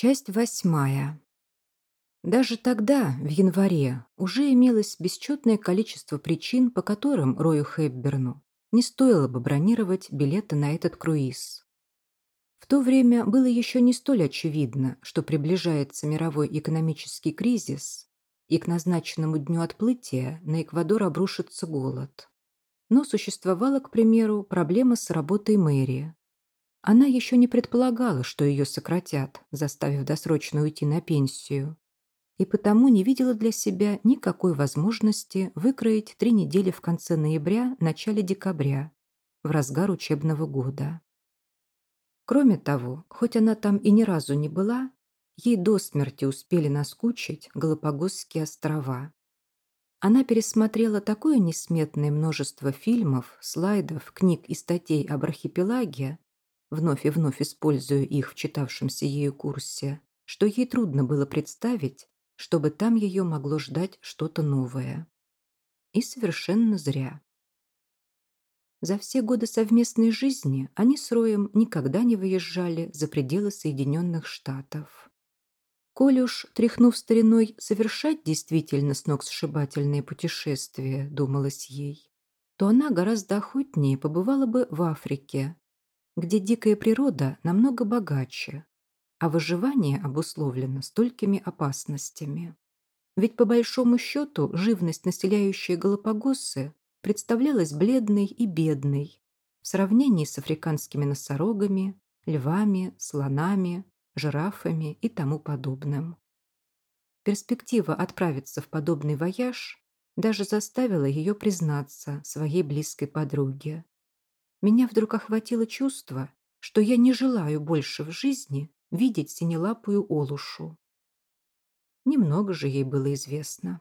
Часть восьмая. Даже тогда, в январе, уже имелось бесчетное количество причин, по которым Рою Хэбберну не стоило бы бронировать билеты на этот круиз. В то время было еще не столь очевидно, что приближается мировой экономический кризис, и к назначенному дню отплытия на Эквадор обрушится голод. Но существовала, к примеру, проблема с работой мэрии, она еще не предполагала, что ее сократят, заставив досрочно уйти на пенсию, и потому не видела для себя никакой возможности выкроить три недели в конце ноября, начале декабря, в разгар учебного года. Кроме того, хоть она там и ни разу не была, ей до смерти успели наскучить Галапагосские острова. Она пересмотрела такое несметное множество фильмов, слайдов, книг и статей об архипелаге, вновь и вновь используя их в читавшемся ею курсе, что ей трудно было представить, чтобы там ее могло ждать что-то новое. И совершенно зря. За все годы совместной жизни они с Роем никогда не выезжали за пределы Соединенных Штатов. Коль уж, тряхнув стариной, совершать действительно сногсшибательные путешествия, думалось ей, то она гораздо охотнее побывала бы в Африке, где дикая природа намного богаче, а выживание обусловлено столькими опасностями. Ведь по большому счету живность, населяющая Галапагосы, представлялась бледной и бедной в сравнении с африканскими носорогами, львами, слонами, жирафами и тому подобным. Перспектива отправиться в подобный вояж даже заставила ее признаться своей близкой подруге меня вдруг охватило чувство, что я не желаю больше в жизни видеть синелапую олушу. Немного же ей было известно.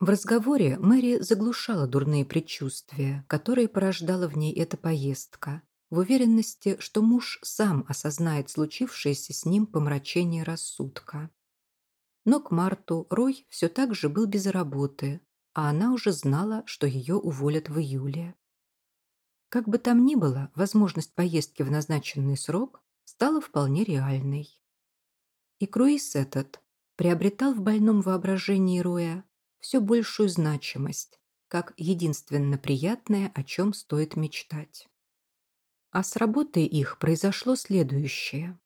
В разговоре Мэри заглушала дурные предчувствия, которые порождала в ней эта поездка, в уверенности, что муж сам осознает случившееся с ним помрачение рассудка. Но к марту Рой все так же был без работы, а она уже знала, что ее уволят в июле. Как бы там ни было, возможность поездки в назначенный срок стала вполне реальной. И круиз этот приобретал в больном воображении Роя все большую значимость, как единственно приятное, о чем стоит мечтать. А с работой их произошло следующее.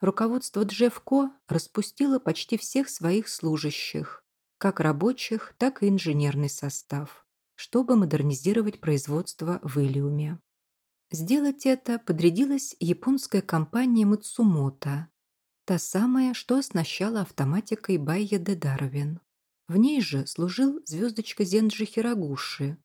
Руководство Джеффко распустило почти всех своих служащих, как рабочих, так и инженерный состав чтобы модернизировать производство в Илиуме. Сделать это подрядилась японская компания Мацумото, та самая, что оснащала автоматикой Байя де Дарвин. В ней же служил звездочка Зенджи Хирогуши,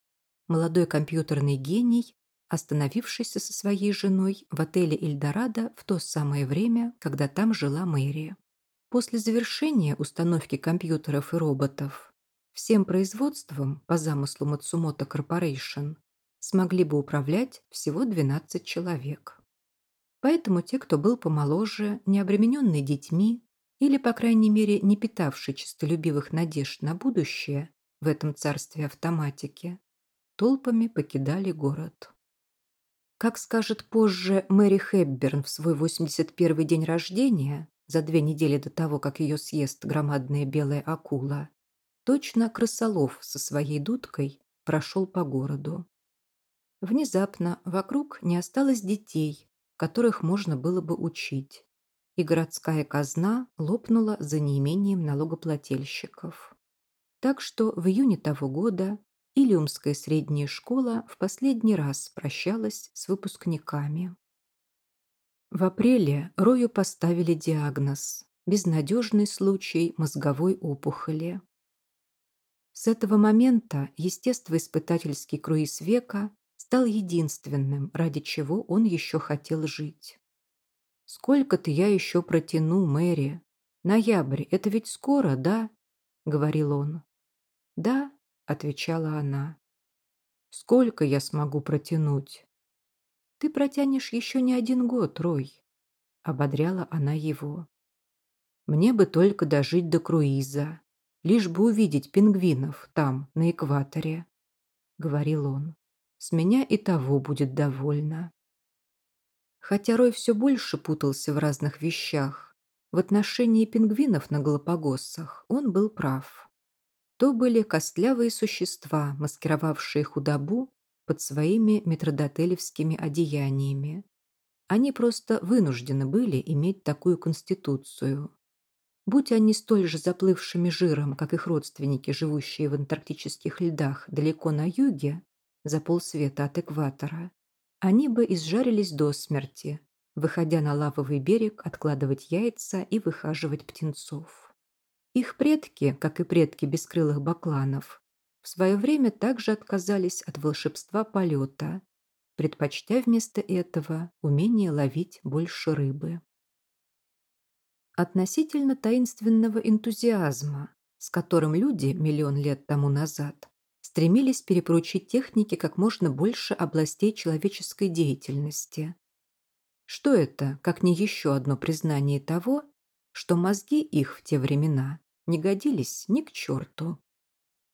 молодой компьютерный гений, остановившийся со своей женой в отеле Эльдорадо в то самое время, когда там жила Мэри. После завершения установки компьютеров и роботов Всем производством по замыслу Мацумото Корпорейшн смогли бы управлять всего 12 человек. Поэтому те, кто был помоложе, не обремененный детьми или, по крайней мере, не питавший честолюбивых надежд на будущее в этом царстве автоматики, толпами покидали город. Как скажет позже Мэри Хэбберн в свой 81-й день рождения, за две недели до того, как ее съест громадная белая акула, Точно крысолов со своей дудкой прошел по городу. Внезапно вокруг не осталось детей, которых можно было бы учить, и городская казна лопнула за неимением налогоплательщиков. Так что в июне того года Илиумская средняя школа в последний раз прощалась с выпускниками. В апреле Рою поставили диагноз – безнадежный случай мозговой опухоли. С этого момента естествоиспытательский круиз века стал единственным, ради чего он еще хотел жить. «Сколько-то я еще протяну, Мэри. Ноябрь, это ведь скоро, да?» — говорил он. «Да», — отвечала она. «Сколько я смогу протянуть?» «Ты протянешь еще не один год, Рой», — ободряла она его. «Мне бы только дожить до круиза лишь бы увидеть пингвинов там, на экваторе», — говорил он. «С меня и того будет довольно». Хотя Рой все больше путался в разных вещах, в отношении пингвинов на Галапагосах он был прав. То были костлявые существа, маскировавшие худобу под своими метродотелевскими одеяниями. Они просто вынуждены были иметь такую конституцию. Будь они столь же заплывшими жиром, как их родственники, живущие в антарктических льдах далеко на юге, за полсвета от экватора, они бы изжарились до смерти, выходя на лавовый берег откладывать яйца и выхаживать птенцов. Их предки, как и предки бескрылых бакланов, в свое время также отказались от волшебства полета, предпочтя вместо этого умение ловить больше рыбы. Относительно таинственного энтузиазма, с которым люди миллион лет тому назад стремились перепоручить технике как можно больше областей человеческой деятельности. Что это, как не еще одно признание того, что мозги их в те времена не годились ни к черту.